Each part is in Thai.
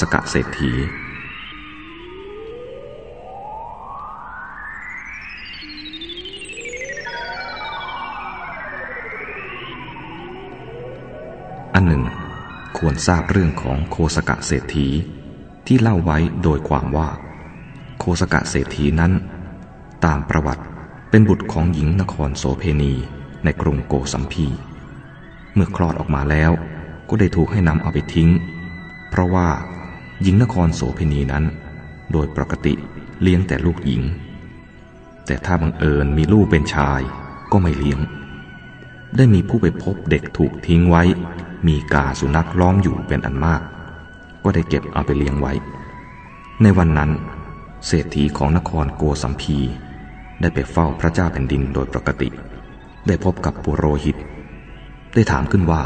สกะเศรษฐี อันหนึ่ง ควรทราบเรื่องของโคสกะเศรษฐีที่เล่าไว้โดยความว่า โคสกะเศรษฐีนั้น ตามประวัติเป็นบุตรของหญิงนครโสเพณีในกรุงโกสัมพีเมื่อคลอดออกมาแล้วก็ได้ถูกให้นำเอาไปทิ้ง เพราะว่า หญิงนครโสเพณีนั้น โดยปกติเลี้ยงแต่ลูกหญิง แต่ถ้าบังเอิญมีลูกเป็นชายก็ไม่เลี้ยง ได้มีผู้ไปพบเด็กถูกทิ้งไว้ มีกาสุนัขล้อมอยู่เป็นอันมาก ก็ได้เก็บเอาไปเลี้ยงไว้ ในวันนั้น เศรษฐีของนครโกสัมพีได้ไปเฝ้าพระเจ้าแผ่นดินโดยปกติ ได้พบกับปุโรหิต ได้ถามขึ้นว่า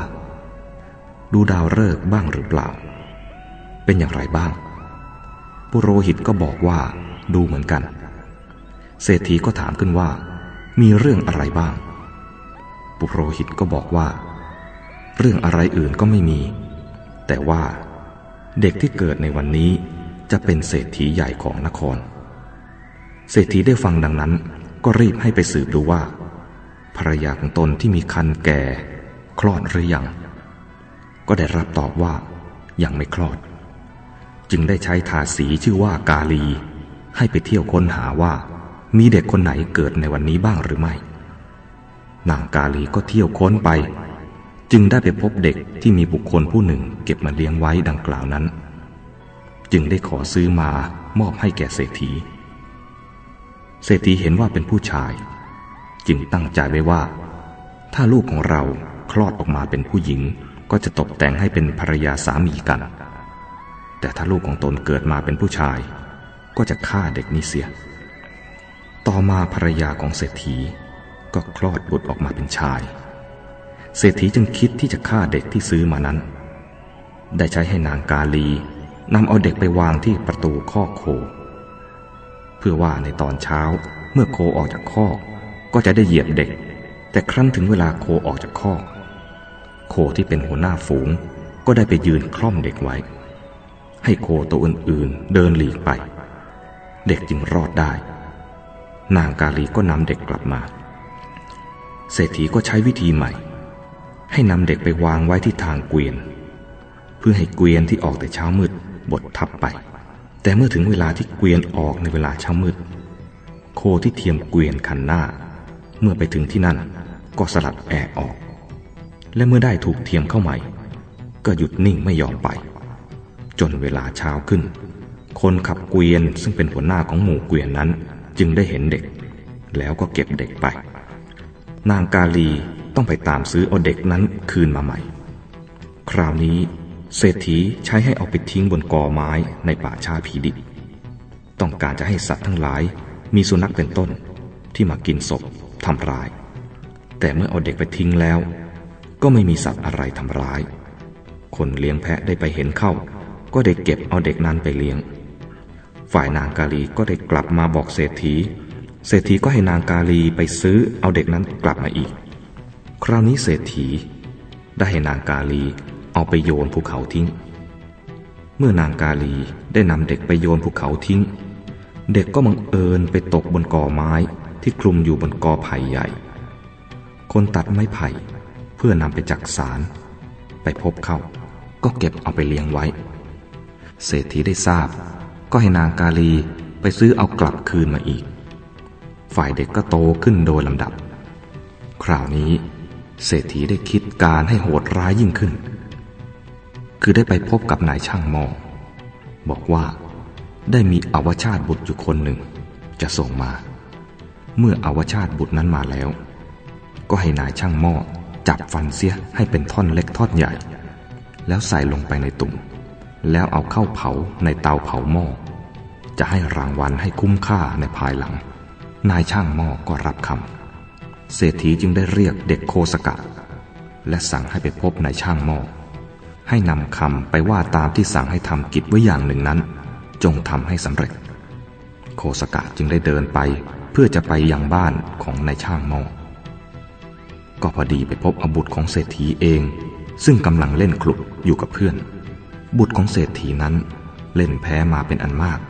ดูดาวฤกษ์บ้างหรือเปล่า เป็นอย่างไรบ้าง ปุโรหิตก็บอกว่าดูเหมือนกัน เศรษฐีก็ถามขึ้นว่า มีเรื่องอะไรบ้าง ปุโรหิตก็บอกว่า เรื่องอะไรอื่นก็ไม่มี แต่ว่าเด็กที่เกิดในวันนี้จะเป็นเศรษฐีใหญ่ของนคร เศรษฐีได้ฟังดังนั้น ก็รีบให้ไปสืบดูว่า ภรรยาของตนที่มีคันแก่ คลอดหรือยัง ก็ได้รับตอบว่ายังไม่คลอด จึงได้ใช้ทาสีชื่อว่ากาลี ให้ไปเที่ยวค้นหาว่า มีเด็กคนไหนเกิดในวันนี้บ้างหรือไม่ นางกาลีก็เที่ยวค้นไป จึงได้ไปพบเด็กที่มีบุคคลผู้หนึ่งเก็บมาเลี้ยงไว้ดังกล่าวนั้น จึงได้ขอซื้อมามอบให้แก่เศรษฐี เศรษฐีเห็นว่าเป็นผู้ชาย จึงตั้งใจไว้ว่า ถ้าลูกของเราคลอดออกมาเป็นผู้หญิงก็จะตกแต่งให้เป็นภรรยาสามีกัน แต่ถ้าลูกของตนเกิดมาเป็นผู้ชาย ก็จะฆ่าเด็กนี้เสีย ต่อมาภรรยาของเศรษฐีก็คลอดบุตรออกมาเป็นชาย เศรษฐีจึงคิดที่จะฆ่าเด็กที่ซื้อมานั้น ได้ใช้ให้นางกาลีนำเอาเด็กไปวางที่ประตูข้อโค เพื่อว่าในตอนเช้าเมื่อโคออกจากข้อก็จะได้เหยียบเด็ก แต่ครั้นถึงเวลาโคออกจากข้อโคที่เป็นหัวหน้าฝูงก็ได้ไปยืนคล่อมเด็กไว้ ให้โคตัวอื่นๆ เดินหลีกไป เด็กจึงรอดได้ นางกาลีก็นำเด็กกลับมา เศรษฐีก็ใช้วิธีใหม่ ให้นำเด็กไปวางไว้ที่ทางเกวียน เพื่อให้เกวียนที่ออกแต่เช้ามืดบดทับไป แต่เมื่อถึงเวลาที่เกวียนออกในเวลาเช้ามืด โคที่เทียมเกวียนคันหน้า เมื่อไปถึงที่นั่นก็สลัดแอกออก และเมื่อได้ถูกเทียมเข้าใหม่ ก็หยุดนิ่งไม่ยอมไป จนเวลาเช้าขึ้น คนขับเกวียนซึ่งเป็นหัวหน้าของหมู่เกวียนนั้น จึงได้เห็นเด็ก แล้วก็เก็บเด็กไป นางกาลีต้องไปตามซื้อเอาเด็กนั้นคืนมาใหม่ คราวนี้เศรษฐีใช้ให้เอาไปทิ้งบนกอไม้ในป่าชาผีดิบต้องการจะให้สัตว์ทั้งหลายมีสุนัขเป็นต้นที่มากินศพทำร้าย แต่เมื่อเอาเด็กไปทิ้งแล้ว ก็ไม่มีสัตว์อะไรทำร้าย คนเลี้ยงแพะได้ไปเห็นเข้า ก็ได้เก็บเอาเด็กนั้นไปเลี้ยง ฝ่ายนางกาลีก็ได้กลับมาบอกเศรษฐี เศรษฐีก็ให้นางกาลีไปซื้อเอาเด็กนั้นกลับมาอีก คราวนี้เศรษฐี ได้ให้นางกาลีเอาไปโยนภูเขาทิ้ง เมื่อนางกาลีได้นำเด็กไปโยนภูเขาทิ้ง เด็กก็บังเอิญไปตกบนกอไม้ที่คลุมอยู่บนกอไผ่ใหญ่ คนตัดไม้ไผ่เพื่อนำไปจักสาร ไปพบเข้า ก็เก็บเอาไปเลี้ยงไว้ เศรษฐีได้ทราบ ก็ให้นางกาลีไปซื้อเอากลับคืนมาอีก ฝ่ายเด็กก็โตขึ้นโดยลำดับ คราวนี้เศรษฐีได้คิดการให้โหดร้ายยิ่งขึ้น คือได้ไปพบกับนายช่างมองบอกว่าได้มีอวชาติบุตรอยู่คนหนึ่ง จะส่งมา เมื่ออวชาติบุตรนั้นมาแล้ว ก็ให้นายช่างหม้อจับฟันเสียให้เป็นท่อนเล็กท่อนใหญ่ แล้วใส่ลงไปในตุ่ม แล้วเอาเข้าเผาในเตาเผาหม้อจะให้รางวัลให้คุ้มค่าในภายหลัง นายช่างหม้อก็รับคำเศรษฐีจึงได้เรียกเด็กโคสกะ และสั่งให้ไปพบนายช่างหม้อให้นำคำไปว่าตามที่สั่งให้ทำกิจไว้อย่างหนึ่งนั้น จงทำให้สำเร็จ โคสกะจึงได้เดินไปเพื่อจะไปยังบ้านของนายช่างหม้อก็พอดีไปพบอบุตรของเศรษฐีเอง ซึ่งกำลังเล่นคลุกอยู่กับเพื่อน บุตรของเศรษฐีนั้นเล่นแพ้มาเป็นอันมาก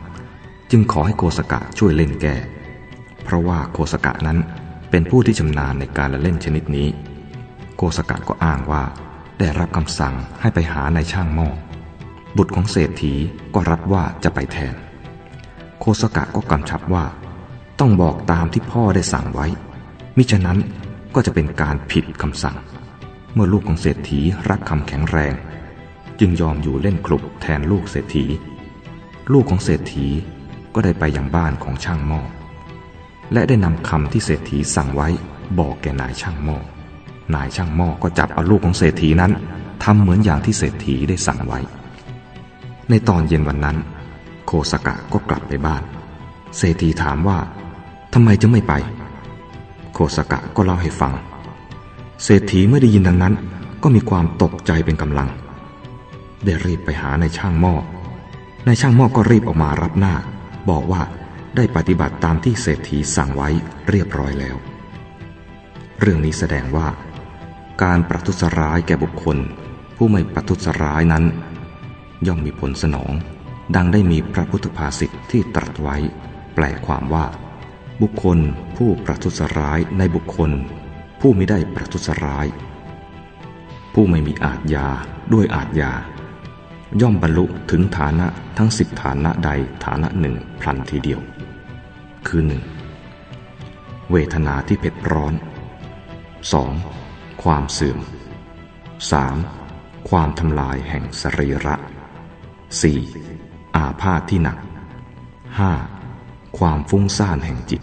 จึงขอให้โคสกะช่วยเล่นแก่เพราะว่าโคสกะนั้นเป็นผู้ที่ชำนาญในการละเล่นชนิดนี้โคสกะก็อ้างว่าได้รับคำสั่งให้ไปหานายช่างหม้อบุตรของเศรษฐีก็รับว่าจะไปแทน โคสกะก็กำชับว่า ต้องบอกตามที่พ่อได้สั่งไว้ มิฉะนั้นก็จะเป็นการผิดคำสั่ง เมื่อลูกของเศรษฐีรับคำแข็งแรง จึงยอมอยู่เล่นคลุกแทนลูกเศรษฐี ลูกของเศรษฐีก็ได้ไปยังบ้านของช่างหม้อและได้นำคำที่เศรษฐีสั่งไว้บอกแก่นายช่างหม้อนายช่างหม้อก็จับเอาลูกของเศรษฐีนั้นทำเหมือนอย่างที่เศรษฐีได้สั่งไว้ ในตอนเย็นวันนั้น โคสกะก็กลับไปบ้าน เศรษฐีถามว่าทำไมจะไม่ไป โคสกะก็เล่าให้ฟัง เศรษฐีเมื่อได้ยินดังนั้น ก็มีความตกใจเป็นกำลัง ได้รีบไปหานายช่างหม้อนายช่างหม้อก็รีบออกมารับหน้า บอกว่าได้ปฏิบัติตามที่เศรษฐีสั่งไว้เรียบร้อยแล้ว เรื่องนี้แสดงว่า การประทุษร้ายแก่บุคคล ผู้ไม่ประทุษร้ายนั้น ย่อมมีผลสนอง ดังได้มีพระพุทธภาษิตที่ตรัสไว้ แปลความว่า บุคคลผู้ประทุษร้ายในบุคคล ผู้ไม่ได้ประทุษร้าย ผู้ไม่มีอาจยาด้วยอาจยา ย่อมบรรลุถึงฐานะทั้งสิบฐานะใดฐานะหนึ่งพลันทีเดียว คือหนึ่งเวทนาที่เผ็ดร้อน 2. ความเสื่อม 3. ความทำลายแห่งสรีระ 4. อาพาธที่หนัก 5. ความฟุ้งซ่านแห่งจิต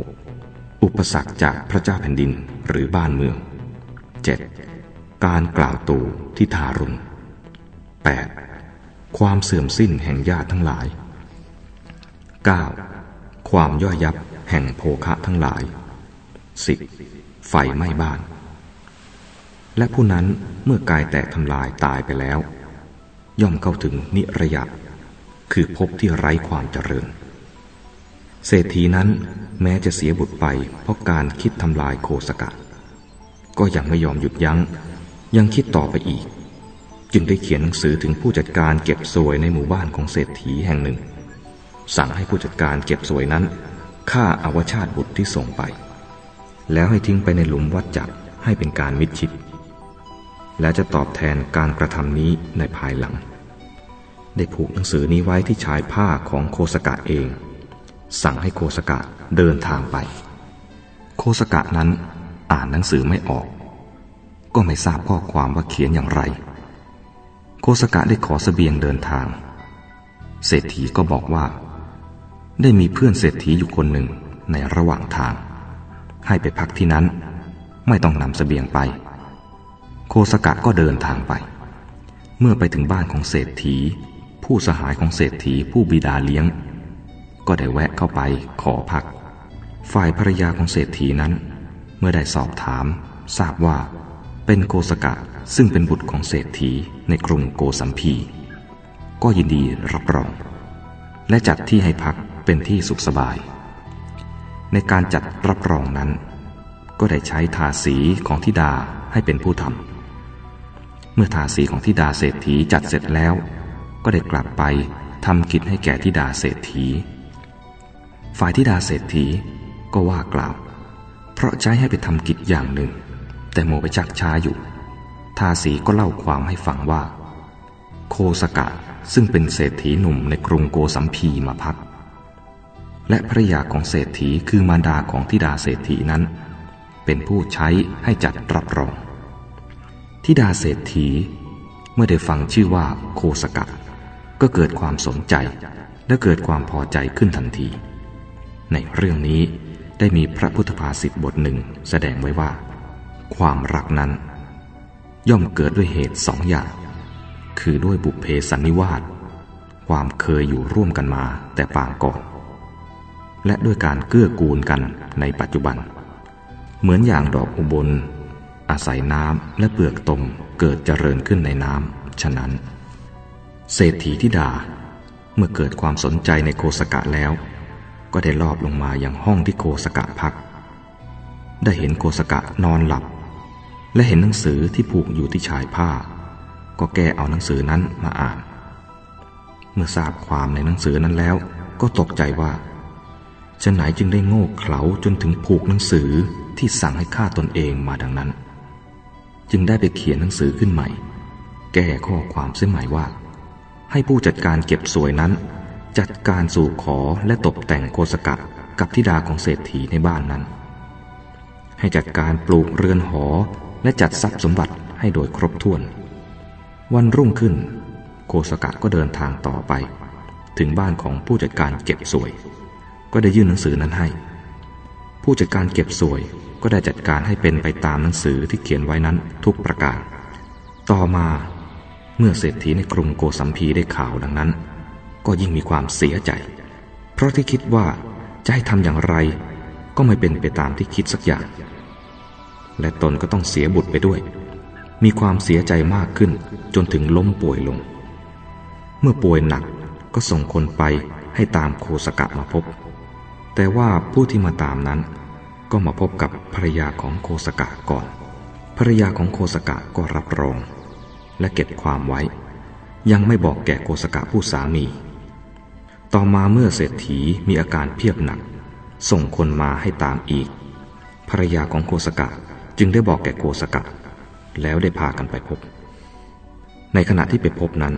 6. อุปสรรคจากพระเจ้าแผ่นดินหรือบ้านเมือง 7. การกล่าวตูที่ทารุณ 8. ความเสื่อมสิ้นแห่งญาติทั้งหลาย 9. ความย่อยยับแห่งโภคะทั้งหลาย 10. ไฟไหม้บ้าน และผู้นั้นเมื่อกายแตกทำลายตายไปแล้ว ย่อมเข้าถึงนิระยะ คือพบที่ไร้ความเจริญ เศรษฐีนั้นแม้จะเสียบุตรไปเพราะการคิดทำลายโคสกะ ก็ยังไม่ยอมหยุดยัง้ง ยังคิดต่อไปอีก จึงได้เขียนหนังสือถึงผู้จัดการเก็บสวยในหมู่บ้านของเศรษฐีแห่งหนึ่ง สั่งให้ผู้จัดการเก็บสวยนั้นฆ่าอาวชาติบุตรที่ส่งไป แล้วให้ทิ้งไปในหลุมวัดจักให้เป็นการมิดชิด และจะตอบแทนการกระทำนี้ในภายหลัง ได้ผูกหนังสือนี้ไว้ที่ชายผ้าของโคสกะเอง สั่งให้โคสกะเดินทางไป โคสกะนั้นอ่านหนังสือไม่ออก ก็ไม่ทราบข้อความว่าเขียนอย่างไร โคสกะได้ขอสเสบียงเดินทาง เศรษฐีก็บอกว่า ได้มีเพื่อนเศรษฐีอยู่คนหนึ่งในระหว่างทาง ให้ไปพักที่นั้น ไม่ต้องนำเสบียงไป โคสกะก็เดินทางไป เมื่อไปถึงบ้านของเศรษฐี ผู้สหายของเศรษฐีผู้บิดาเลี้ยง ก็ได้แวะเข้าไปขอพัก ฝ่ายภรรยาของเศรษฐีนั้น เมื่อได้สอบถาม ทราบว่าเป็นโกสกะ ซึ่งเป็นบุตรของเศรษฐีในกรุงโกสัมพี ก็ยินดีรับรอง และจัดที่ให้พักเป็นที่สุขสบาย ในการจัดรับรองนั้น ก็ได้ใช้ทาสีของทิดาให้เป็นผู้ทำเมื่อทาสีของทิดาเศรษฐีจัดเสร็จแล้ว ก็ได้กลับไปทำกิจให้แก่ทิดาเศรษฐี ฝ่ายทิดาเศรษฐีก็ว่ากล่าว เพราะใช้ให้ไปทำกิจอย่างหนึ่ง แต่โมไปชักช้าอยู่ ทาสีก็เล่าความให้ฟังว่า โคสกะซึ่งเป็นเศรษฐีหนุ่มในกรุงโกสัมพีมาพัก และภรยาของเศรษฐีคือมารดาของธิดาเศรษฐีนั้น เป็นผู้ใช้ให้จัดรับรองธิดาเศรษฐีเมื่อได้ฟังชื่อว่าโคสกะ ก็เกิดความสนใจและเกิดความพอใจขึ้นทันที ในเรื่องนี้ได้มีพระพุทธภาษิตบทหนึ่งแสดงไว้ว่า ความรักนั้น ย่อมเกิดด้วยเหตุสองอย่าง คือด้วยบุพเพสันนิวาสความเคยอยู่ร่วมกันมาแต่ปางก่อน และด้วยการเกื้อกูลกันในปัจจุบัน เหมือนอย่างดอกอุบล อาศัยน้ำและเปลือกตมเกิดเจริญขึ้นในน้ำฉะนั้น เศรษฐีทิดาเมื่อเกิดความสนใจในโคสกะแล้ว ก็ได้ลอบลงมาอย่างห้องที่โคสกะพัก ได้เห็นโคสกะนอนหลับ และเห็นหนังสือที่ผูกอยู่ที่ชายผ้า ก็แก้เอาหนังสือนั้นมาอ่าน เมื่อทราบความในหนังสือนั้นแล้ว ก็ตกใจว่าจะไหนจึงได้โง่เขลาจนถึงผูกหนังสือที่สั่งให้ฆ่าตนเองมาดังนั้น จึงได้ไปเขียนหนังสือขึ้นใหม่ แก้ข้อความเสียใหม่ว่า ให้ผู้จัดการเก็บสวยนั้น จัดการสู่ขอและตกแต่งโคสกะกับธิดาของเศรษฐีในบ้านนั้น ให้จัดการปลูกเรือนหอ และจัดทรัพย์สมบัติให้โดยครบถ้วน วันรุ่งขึ้น โคสกะก็เดินทางต่อไป ถึงบ้านของผู้จัดการเก็บสวย ก็ได้ยื่นหนังสือนั้นให้ ผู้จัดการเก็บสวยก็ได้จัดการให้เป็นไปตามหนังสือที่เขียนไว้นั้นทุกประการ ต่อมาเมื่อเศรษฐีในกรุงโกสัมพีได้ข่าวดังนั้น ก็ยิ่งมีความเสียใจ เพราะที่คิดว่าจะให้ทำอย่างไร ก็ไม่เป็นไปตามที่คิดสักอย่าง และตนก็ต้องเสียบุตรไปด้วย มีความเสียใจมากขึ้นจนถึงล้มป่วยลง เมื่อป่วยหนักก็ส่งคนไปให้ตามโคสกะมาพบ แต่ว่าผู้ที่มาตามนั้น ก็มาพบกับภรรยาของโคสกะก่อน ภรรยาของโคสกะก็รับรอง และเก็บความไว้ ยังไม่บอกแก่โกสกะผู้สามี ต่อมาเมื่อเศรษฐีมีอาการเพียบหนัก ส่งคนมาให้ตามอีก ภรรยาของโกสกะ จึงได้บอกแก่โกสกะ แล้วได้พากันไปพบ ในขณะที่ไปพบนั้น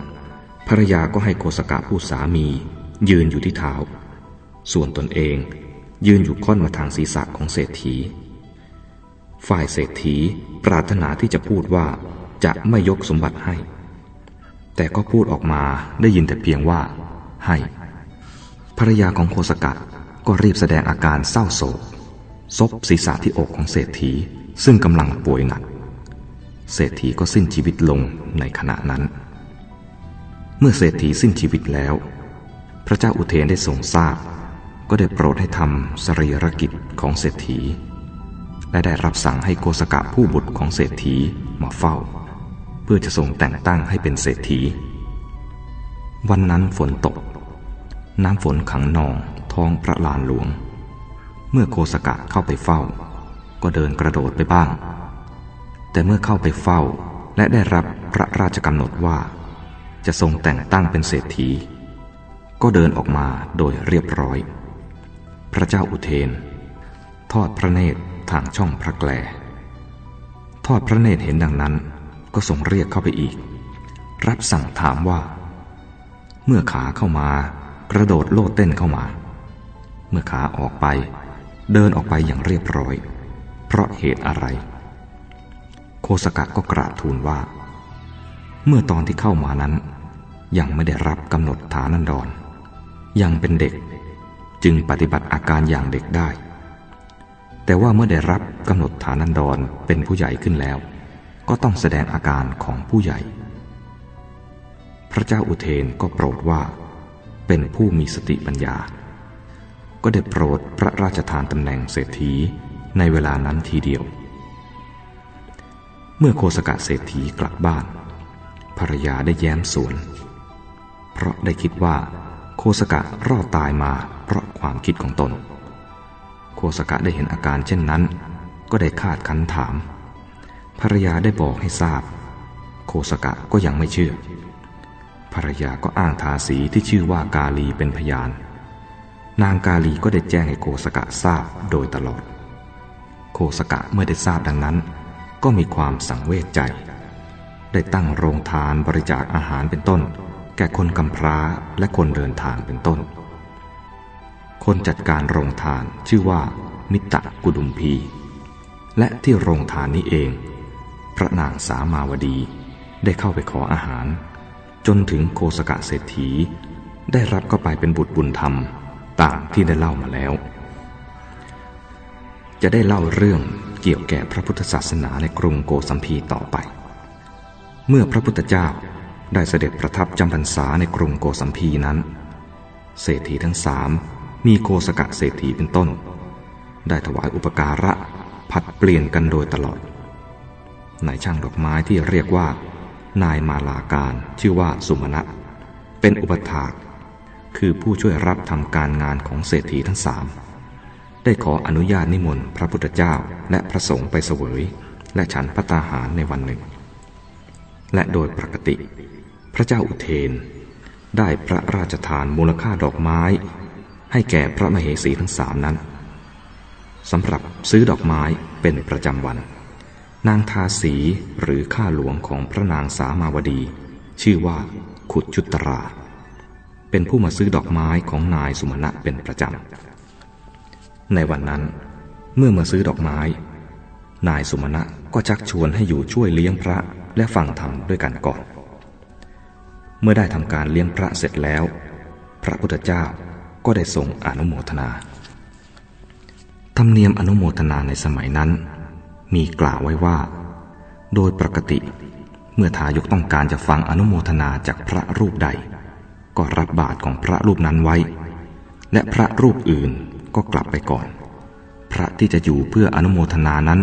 ภรรยาก็ให้โกสกะผู้สามี ยืนอยู่ที่เท้า ส่วนตนเองยืนอยู่ค่อนมาทางศีรษะของเศรษฐี ฝ่ายเศรษฐีปรารถนาที่จะพูดว่าจะไม่ยกสมบัติให้ แต่ก็พูดออกมาได้ยินแต่เพียงว่า ให้ ภรรยาของโคสกะก็รีบแสดงอาการเศร้าโศกซบศีรษะที่อกของเศรษฐี ซึ่งกำลังป่วยหนัก เศรษฐีก็สิ้นชีวิตลงในขณะนั้น เมื่อเศรษฐีสิ้นชีวิตแล้ว พระเจ้าอุเทนได้ทรงทราบ ก็ได้โปรดให้ทำสรีรกิจของเศรษฐี และได้รับสั่งให้โกสกะผู้บุตรของเศรษฐีมาเฝ้า เพื่อจะส่งแต่งตั้งให้เป็นเศรษฐี วันนั้นฝนตก น้ำฝนขังนองท้องพระลานหลวง เมื่อโคสกะเข้าไปเฝ้า ก็เดินกระโดดไปบ้าง แต่เมื่อเข้าไปเฝ้าและได้รับพระราชกำหนดว่า จะทรงแต่งตั้งเป็นเศรษฐี ก็เดินออกมาโดยเรียบร้อย พระเจ้าอุเทน ทอดพระเนตรทางช่องพระแกลทอดพระเนตรเห็นดังนั้น ก็ส่งเรียกเข้าไปอีก รับสั่งถามว่า เมื่อขาเข้ามากระโดดโลดเต้นเข้ามา เมื่อขาออกไป เดินออกไปอย่างเรียบร้อย เพราะเหตุอะไร โคสกะก็กราบทูลว่า เมื่อตอนที่เข้ามานั้น ยังไม่ได้รับกำหนดฐานันดร ยังเป็นเด็กจึงปฏิบัติอาการอย่างเด็กได้ แต่ว่าเมื่อได้รับกำหนดฐานันดรเป็นผู้ใหญ่ขึ้นแล้ว ก็ต้องแสดงอาการของผู้ใหญ่ พระเจ้าอุเทนก็โปรดว่าเป็นผู้มีสติปัญญา ก็ได้โปรดพระราชทานตำแหน่งเศรษฐี ในเวลานั้นทีเดียว เมื่อโคสกะเศรษฐีกลับบ้าน ภรรยาได้แย้มสวน เพราะได้คิดว่า โคสกะรอดตายมาเพราะความคิดของตน โคสกะได้เห็นอาการเช่นนั้น ก็ได้คาดคันถาม ภรรยาได้บอกให้ทราบ โคสกะก็ยังไม่เชื่อ ภรรยาก็อ้างทาสีที่ชื่อว่ากาลีเป็นพยานนางกาลีก็ได้แจ้งให้โคสกะทราบโดยตลอด โคสกะเมื่อได้ทราบดังนั้น ก็มีความสังเวชใจ ได้ตั้งโรงทานบริจาคอาหารเป็นต้น แก่คนกำพร้าและคนเดินทางเป็นต้น คนจัดการโรงทานชื่อว่า มิตะกุดุมพี และที่โรงทานนี้เอง พระนางสามาวดีได้เข้าไปขออาหาร จนถึงโคสกะเศรษฐี ได้รับเข้าไปเป็นบุตรบุญธรรมตามที่ได้เล่ามาแล้ว จะได้เล่าเรื่องเกี่ยวแก่พระพุทธศาสนาในกรุงโกสัมพีต่อไป เมื่อพระพุทธเจ้าได้เสด็จประทับจำพรรษาในกรุงโกสัมพีนั้น เศรษฐีทั้งสามมีโกสกะเศรษฐีเป็นต้น ได้ถวายอุปการะผัดเปลี่ยนกันโดยตลอดนายช่างดอกไม้ที่เรียกว่า นายมาลาการชื่อว่าสุมาณะเป็นอุปถากคือผู้ช่วยรับทำการงานของเศรษฐีทั้งสาม ได้ขออนุญาตนิมนต์พระพุทธเจ้าและพระสงฆ์ไปเสวย และฉันพัตาหารในวันหนึ่ง และโดยปกติ พระเจ้าอุเทน ได้พระราชทานมูลค่าดอกไม้ ให้แก่พระมเหสีทั้งสามนั้นสำหรับซื้อดอกไม้เป็นประจำวัน นางทาสีหรือข้าหลวงของพระนางสามาวดี ชื่อว่าขุดจุตรา เป็นผู้มาซื้อดอกไม้ของนายสุมาณะเป็นประจำ ในวันนั้น เมื่อมาซื้อดอกไม้ นายสุมาณะก็ชักชวนให้อยู่ช่วยเลี้ยงพระและฟังธรรมด้วยกันก่อน เมื่อได้ทำการเลี้ยงพระเสร็จแล้ว พระพุทธเจ้าก็ได้ทรงอนุโมทนา ธรรมเนียมอนุโมทนาในสมัยนั้น มีกล่าวไว้ว่า โดยปกติ เมื่อทายกต้องการจะฟังอนุโมทนาจากพระรูปใด ก็รับบาตรของพระรูปนั้นไว้ และพระรูปอื่น ก็กลับไปก่อน พระที่จะอยู่เพื่ออนุโมทนานั้น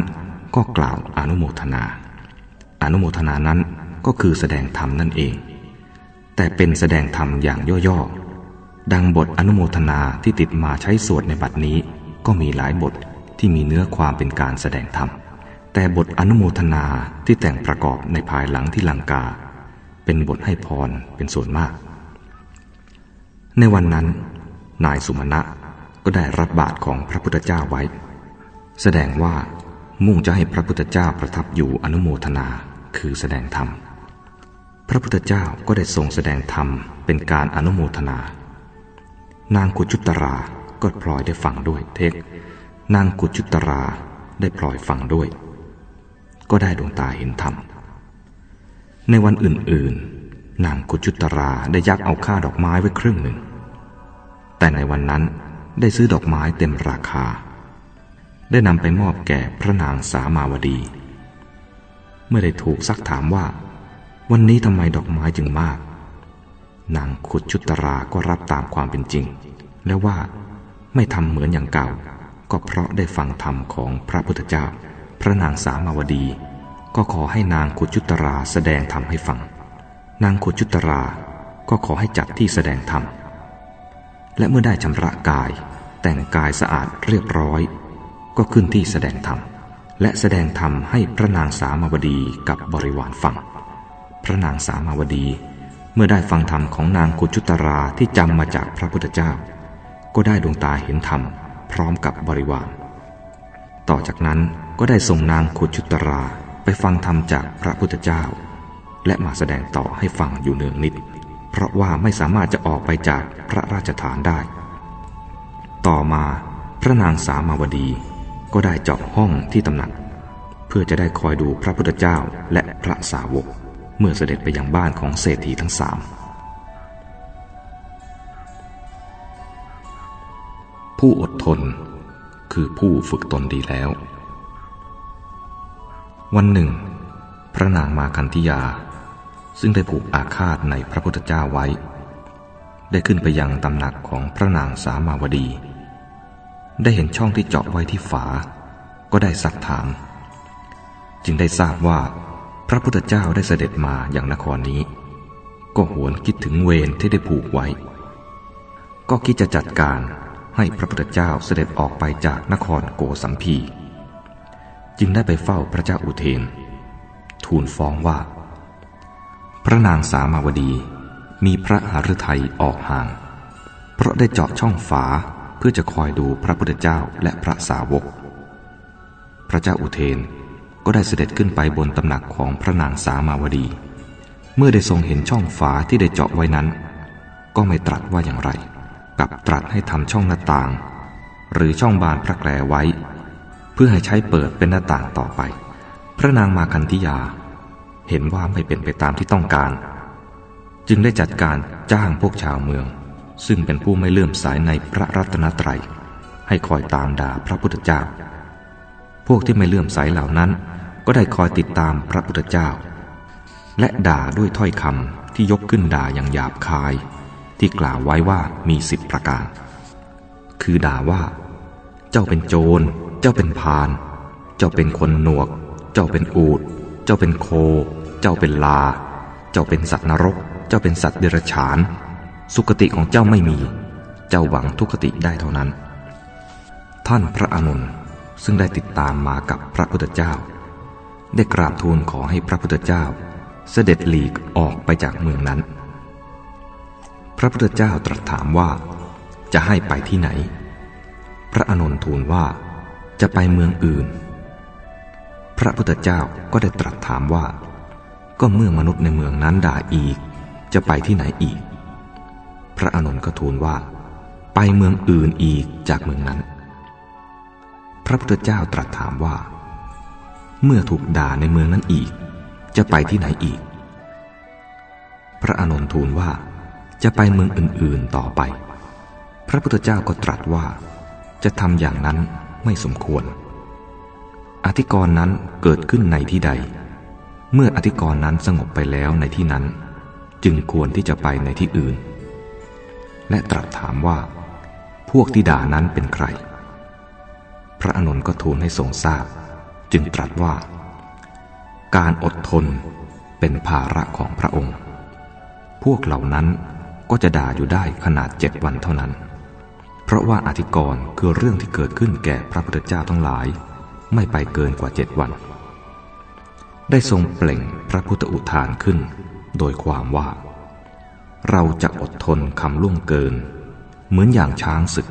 ก็กล่าวอนุโมทนา อนุโมทนานั้นก็คือแสดงธรรมนั่นเอง แต่เป็นแสดงธรรมอย่างย่อๆ ดังบทอนุโมทนาที่ติดมาใช้สวดในบัดนี้ ก็มีหลายบทที่มีเนื้อความเป็นการแสดงธรรม แต่บทอนุโมทนาที่แต่งประกอบในภายหลังที่ลังกา เป็นบทให้พรเป็นส่วนมาก ในวันนั้น นายสุมาณะ ก็ได้รับบาตรของพระพุทธเจ้าไว้ แสดงว่ามุ่งจะให้พระพุทธเจ้าประทับอยู่อนุโมทนาคือแสดงธรรม พระพุทธเจ้าก็ได้ทรงแสดงธรรมเป็นการอนุโมทนา นางกุจุตราก็พลอยได้ฟังด้วยเทคนางกุจุตราได้พลอยฟังด้วย ก็ได้ดวงตาเห็นธรรม ในวันอื่นๆ นางกุจุตราได้ยักเอาค่าดอกไม้ไว้ครึ่งหนึ่ง แต่ในวันนั้น ได้ซื้อดอกไม้เต็มราคา ได้นำไปมอบแก่พระนางสามาวดี เมื่อได้ถูกซักถามว่า วันนี้ทำไมดอกไม้จึงมาก นางขุดชุตราก็รับตามความเป็นจริง แล้วว่าไม่ทำเหมือนอย่างเก่า ก็เพราะได้ฟังธรรมของพระพุทธเจ้า พระนางสามาวดี ก็ขอให้นางขุจุตราแสดงธรรมให้ฟัง นางขุจุตราก็ขอให้จัดที่แสดงธรรม และเมื่อได้ชำระกาย แต่งกายสะอาดเรียบร้อย ก็ขึ้นที่แสดงธรรม และแสดงธรรมให้พระนางสามาวดีกับบริวารฟัง พระนางสามาวดี เมื่อได้ฟังธรรมของนางกุจุตราที่จำมาจากพระพุทธเจ้า ก็ได้ดวงตาเห็นธรรม พร้อมกับบริวาร ต่อจากนั้นก็ได้ส่งนางขุชุตราไปฟังธรรมจากพระพุทธเจ้า และมาแสดงต่อให้ฟังอยู่เนืองนิด เพราะว่าไม่สามารถจะออกไปจากพระราชฐานได้ ต่อมาพระนางสามาวดีก็ได้เจาะห้องที่ตำหนัก เพื่อจะได้คอยดูพระพุทธเจ้าและพระสาวก เมื่อเสด็จไปยังบ้านของเศรษฐีทั้งสามผู้อดทนคือผู้ฝึกตนดีแล้ว วันหนึ่ง พระนางมาคันธิยา ซึ่งได้ผูกอาฆาตในพระพุทธเจ้าไว้ ได้ขึ้นไปยังตำหนักของพระนางสามาวดี ได้เห็นช่องที่เจาะไว้ที่ฝา ก็ได้สักถาม จึงได้ทราบว่าพระพุทธเจ้าได้เสด็จมาอย่างนครนี้ ก็หวนคิดถึงเวรที่ได้ผูกไว้ ก็คิดจะจัดการให้พระพุทธเจ้าเสด็จออกไปจากนครโกสัมพี จึงได้ไปเฝ้าพระเจ้าอุเทน ทูลฟ้องว่า ระนางสามาวดี มีพระหฤทัยออกห่าง เพราะได้เจาะช่องฝาเพื่อจะคอยดูพระพุทธเจ้าและพระสาวก พระเจ้าอุเทนก็ได้เสด็จขึ้นไปบนตำหนักของพระนางสามาวดี เมื่อได้ทรงเห็นช่องฝาที่ได้เจาะไว้นั้น ก็ไม่ตรัสว่าอย่างไร กับตรัสให้ทำช่องหน้าต่าง หรือช่องบานพระแกลไว้ เพื่อให้ใช้เปิดเป็นหน้าต่างต่อไป พระนางมาคันธิยา เห็นว่าไม่เป็นไปตามที่ต้องการ จึงได้จัดการจ้างพวกชาวเมือง ซึ่งเป็นผู้ไม่เลื่อมสายในพระรัตนตรัย ให้คอยตามด่าพระพุทธเจ้า พวกที่ไม่เลื่อมใสเหล่านั้น ก็ได้คอยติดตามพระพุทธเจ้า และด่าด้วยถ้อยคำที่ยกขึ้นด่าอย่างหยาบคาย ที่กล่าวไว้ว่ามีสิบประการ คือด่าว่า เจ้าเป็นโจร เจ้าเป็นพาน เจ้าเป็นคนหนวก เจ้าเป็นอูด เจ้าเป็นโค เจ้าเป็นลา เจ้าเป็นสัตว์นรก เจ้าเป็นสัตว์เดรัจฉาน สุคติของเจ้าไม่มี เจ้าหวังทุกขติได้เท่านั้น ท่านพระอนุนซึ่งได้ติดตามมากับพระพุทธเจ้า ได้กราบทูลขอให้พระพุทธเจ้า เสด็จหลีกออกไปจากเมืองนั้น พระพุทธเจ้าตรัสถามว่าจะให้ไปที่ไหน พระอนุนทูลว่าจะไปเมืองอื่น พระพุทธเจ้าก็ได้ตรัสถามว่า ก็เมื่อมนุษย์ในเมืองนั้นด่าอีก จะไปที่ไหนอีก พระอนุนก็ทูลว่า ไปเมืองอื่นอีกจากเมืองนั้น พระพุทธเจ้าตรัสถามว่า เมื่อถูกด่าในเมืองนั้นอีก จะไปที่ไหนอีก พระอานนทูลว่าจะไปเมืองอื่นๆต่อไป พระพุทธเจ้าก็ตรัสว่า จะทำอย่างนั้นไม่สมควร อธิกรณ์นั้นเกิดขึ้นในที่ใด เมื่ออธิกรณ์นั้นสงบไปแล้วในที่นั้น จึงควรที่จะไปในที่อื่น และตรัสถามว่า พวกที่ด่านั้นเป็นใคร พระอนุนก็ทูลให้ทรงทราบ จึงตรัสว่า การอดทนเป็นภาระของพระองค์ พวกเหล่านั้นก็จะด่าอยู่ได้ขนาดเจ็ดวันเท่านั้น เพราะว่าอธิกรณ์คือเรื่องที่เกิดขึ้นแก่พระพุทธเจ้าทั้งหลาย ไม่ไปเกินกว่าเจ็ดวัน ได้ทรงเปล่งพระพุทธอุทานขึ้น โดยความว่า เราจะอดทนคำล่วงเกิน เหมือนอย่างช้างศึก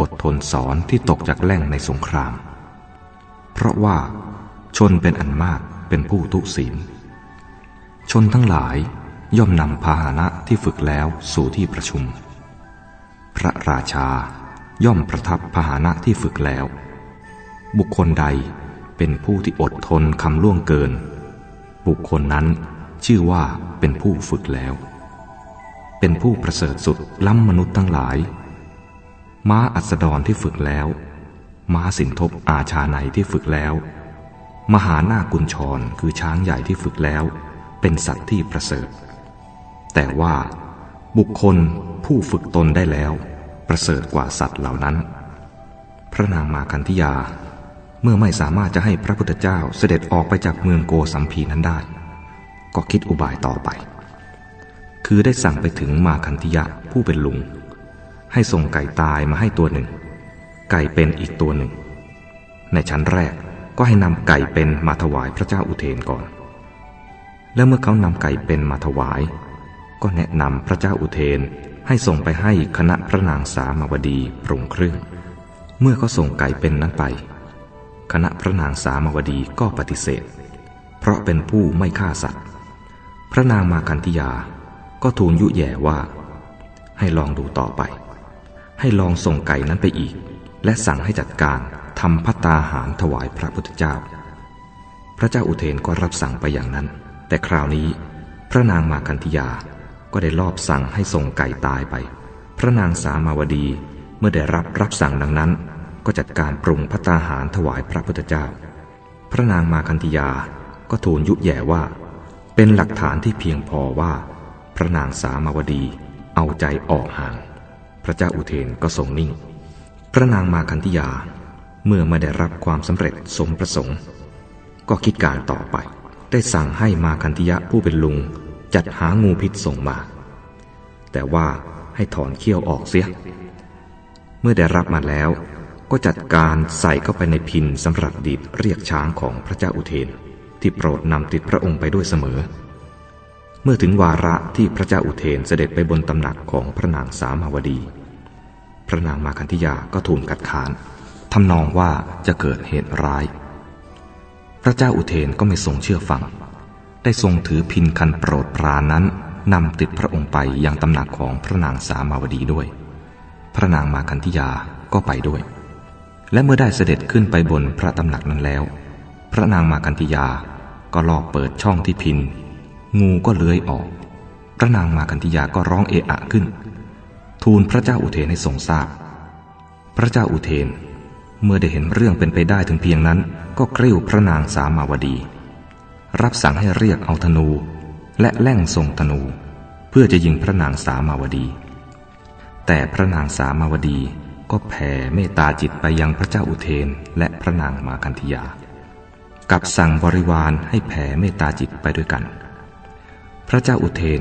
อดทนสอนที่ตกจากแหล่งในสงคราม เพราะว่าชนเป็นอันมากเป็นผู้ทุศีล ชนทั้งหลายย่อมนำพาหนะที่ฝึกแล้วสู่ที่ประชุม พระราชาย่อมประทับพาหนะที่ฝึกแล้ว บุคคลใดเป็นผู้ที่อดทนคำล่วงเกิน บุคคลนั้นชื่อว่าเป็นผู้ฝึกแล้ว เป็นผู้ประเสริฐสุดล้ำมนุษย์ทั้งหลาย ม้าอัสดรที่ฝึกแล้ว ม้าสินทบอาชาในที่ฝึกแล้ว มหาหน้ากุญชรคือช้างใหญ่ที่ฝึกแล้ว เป็นสัตว์ที่ประเสริฐ แต่ว่าบุคคลผู้ฝึกตนได้แล้ว ประเสริฐกว่าสัตว์เหล่านั้น พระนางมาคันธิยา เมื่อไม่สามารถจะให้พระพุทธเจ้าเสด็จออกไปจากเมืองโกสัมพีนั้นได้ ก็คิดอุบายต่อไป คือได้สั่งไปถึงมาคันธิยะผู้เป็นลุง ให้ส่งไก่ตายมาให้ตัวหนึ่ง ไก่เป็นอีกตัวหนึ่ง ในชั้นแรกก็ให้นำไก่เป็นมาถวายพระเจ้าอุเทนก่อน แล้วเมื่อเขานำไก่เป็นมาถวาย ก็แนะนำพระเจ้าอุเทนให้ส่งไปให้คณะพระนางสามาวดีปรุงเครื่อง เมื่อเขาส่งไก่เป็นนั้นไป คณะพระนางสามาวดีก็ปฏิเสธ เพราะเป็นผู้ไม่ฆ่าสัตว์ พระนางมาคันธยาก็ทูลยุแย่ว่า ให้ลองดูต่อไป ให้ลองส่งไก่นั้นไปอีก และสั่งให้จัดการทำพัตตาหารถวายพระพุทธเจ้า พระเจ้าอุเทนก็รับสั่งไปอย่างนั้น แต่คราวนี้ พระนางมาคันธยาก็ได้ลอบสั่งให้ส่งไก่ตายไป พระนางสามาวดีเมื่อได้รับรับสั่งดังนั้น ก็จัดการปรุงพัตตาหารถวายพระพุทธเจ้า พระนางมาคันธยาก็ทูลยุแย่ว่า เป็นหลักฐานที่เพียงพอว่า พระนางสามาวดีเอาใจออกห่าง พระเจ้าอุเทนก็ทรงนิ่ง พระนางมาคันธยาเมื่อไม่ได้รับความสำเร็จสมประสงค์ ก็คิดการต่อไป ได้สั่งให้มาคันธยะผู้เป็นลุงจัดหางูพิษส่งมา แต่ว่าให้ถอนเขี้ยวออกเสีย เมื่อได้รับมาแล้ว ก็จัดการใส่เข้าไปในพินสำหรับดีดเรียกช้างของพระเจ้าอุเทน ที่โปรดนำติดพระองค์ไปด้วยเสมอ เมื่อถึงวาระที่พระเจ้าอุเทนเสด็จไปบนตำหนักของพระนางสามาวดี พระนางมาคันธิยาก็ทูลกัดขานทำนองว่าจะเกิดเหตุร้าย พระเจ้าอุเทนก็ไม่ทรงเชื่อฟัง ได้ทรงถือพินคันโปรดปรานั้นนำติดพระองค์ไปยังตำหนักของพระนางสามาวดีด้วย พระนางมาคันธิยาก็ไปด้วย และเมื่อได้เสด็จขึ้นไปบนพระตำหนักนั้นแล้ว พระนางมาคันธิยาก็ลอบเปิดช่องที่พิน งูก็เลื้อยออก พระนางมาคันธิยาก็ร้องเอะอะขึ้น ทูลพระเจ้าอุเทนให้ทรงทราบ พระเจ้าอุเทนเมื่อได้เห็นเรื่องเป็นไปได้ถึงเพียงนั้น ก็กริ้วพระนางสามาวดี รับสั่งให้เรียกเอาธนู และแล่งทรงธนู เพื่อจะยิงพระนางสามาวดี แต่พระนางสามาวดี ก็แผ่เมตตาจิตไปยังพระเจ้าอุเทนและพระนางมาคันธยา กับสั่งบริวารให้แผ่เมตตาจิตไปด้วยกัน พระเจ้าอุเทน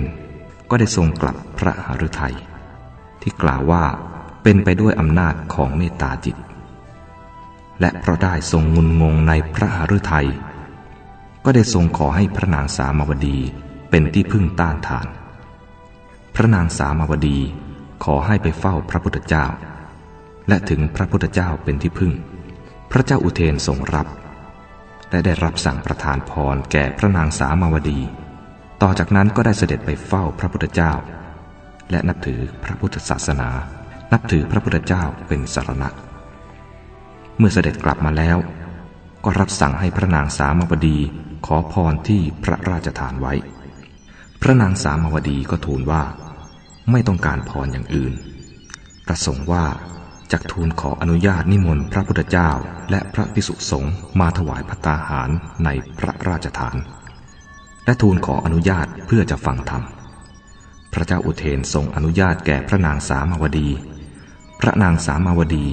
ก็ได้ทรงกลับพระหฤทัยที่กล่าวว่าเป็นไปด้วยอำนาจของเมตตาจิต และเพราะได้ทรงงุนงงในพระหฤทัยก็ได้ทรงขอให้พระนางสามาวดีเป็นที่พึ่งต้านทาน พระนางสามาวดีขอให้ไปเฝ้าพระพุทธเจ้า และถึงพระพุทธเจ้าเป็นที่พึ่ง พระเจ้าอุเทนทรงรับ และได้รับสั่งประทานพรแก่พระนางสามาวดี ต่อจากนั้นก็ได้เสด็จไปเฝ้าพระพุทธเจ้า และนับถือพระพุทธศาสนา นับถือพระพุทธเจ้าเป็นสารณะ เมื่อเสด็จกลับมาแล้ว ก็รับสั่งให้พระนางสามาวดีขอพรที่พระราชทานไว้ พระนางสามาวดีก็ทูลว่า ไม่ต้องการพรอย่างอื่น ประสงค์ว่า จักทูลขออนุญาตนิมนต์พระพุทธเจ้า และพระภิกษุสงฆ์มาถวายพระตาหารในพระราชฐาน และทูลขออนุญาตเพื่อจะฟังธรรม พระเจ้าอุเทนทรงอนุญาตแก่พระนางสามาวดี พระนางสามาวดี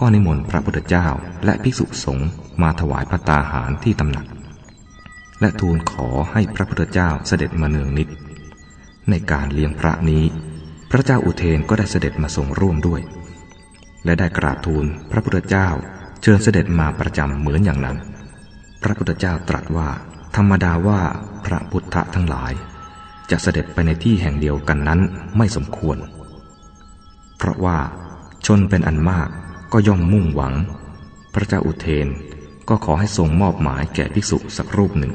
ก็นิมนต์พระพุทธเจ้า และภิกษุสงฆ์มาถวายพระตาหารที่ตำหนัก และทูลขอให้พระพุทธเจ้าเสด็จมาเนืองนิด ในการเลี้ยงพระนี้ พระเจ้าอุเทนก็ได้เสด็จมาทรงร่วมด้วย และได้กราบทูลพระพุทธเจ้าเชิญเสด็จมาประจำเหมือนอย่างนั้น พระพุทธเจ้าตรัสว่า ธรรมดาว่าพระพุทธทั้งหลาย จะเสด็จไปในที่แห่งเดียวกันนั้นไม่สมควร เพราะว่าชนเป็นอันมากก็ย่อมมุ่งหวัง พระเจ้าอุเทนก็ขอให้ทรงมอบหมายแก่ภิกษุสักรูปหนึ่ง